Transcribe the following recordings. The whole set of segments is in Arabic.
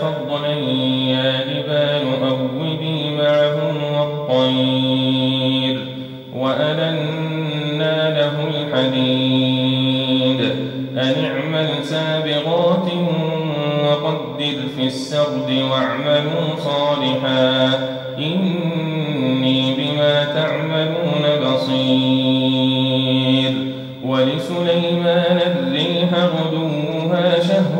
فضلا يا جبال أوبي معه والطير وألنا له الحديد. أن اعمل سابغات وقدر في السرد واعملوا صالحا. إني بما تعملون بصير. ولسليمان الريح غدوها شهر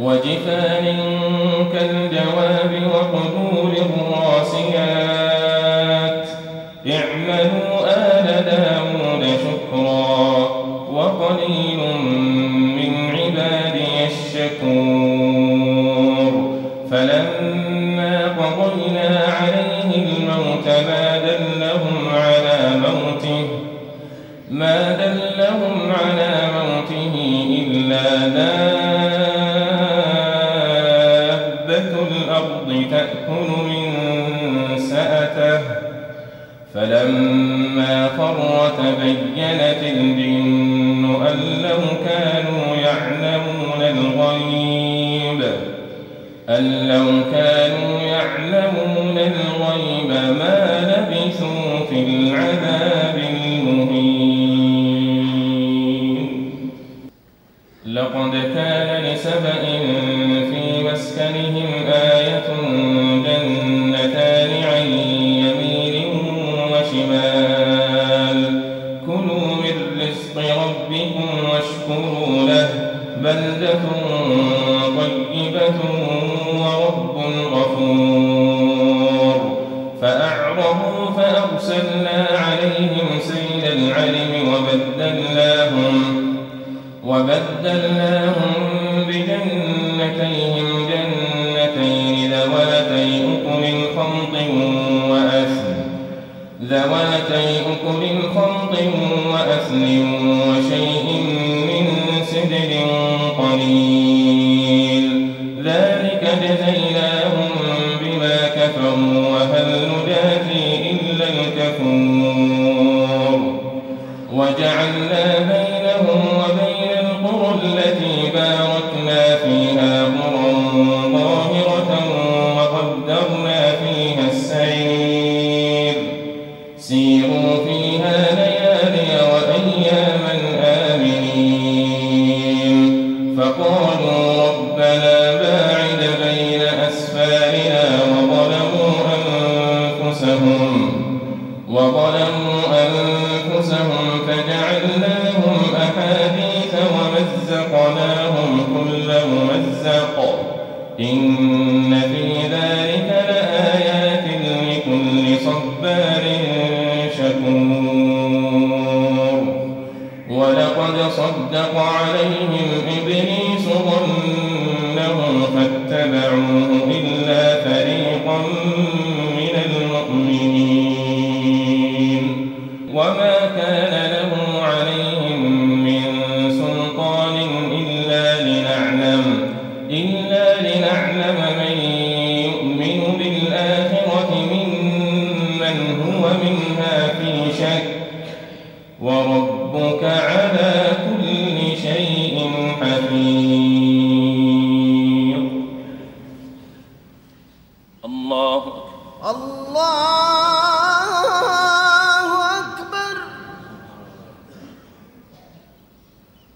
وجفان كالجواب وقدور الراسيات. اعملوا آل داود شكرا وقليل من عبادي الشكور. فلما قضينا عليه الموت ما دلهم على موته ما دلهم على موته إلا دابة الأرض تأكل من سأته. فلما خر تبينت الجن أن لو كانوا يعلمون الغيب أن لو كانوا يعلمون الغيب ما لبثوا في العذاب. آية جنتان عن يمين وشمال. كلوا من رزق ربكم واشكروا له بلدة طيبة ورب غفور. فأعرضوا فأرسلنا عليهم سيل العلم وبدلناهم وبدلناهم بجنتيهم ذواتي أكل خمط وأثل ذواتي أكل خمط وأثل وشيء من سدر قليل. ذلك جزيناهم بما كفروا وهل نجازي إلا الكفور. وجعلنا بينهم وبين القرى التي باركنا فجعلناهم أحاديث ومزقناهم كل ممزق. إن في ذلك لآيات لكل صبار شكور. ولقد صدق عليهم إبليس ظنه فاتبعوه. هو منها في شك وربك على كل شيء حفيظ. الله الله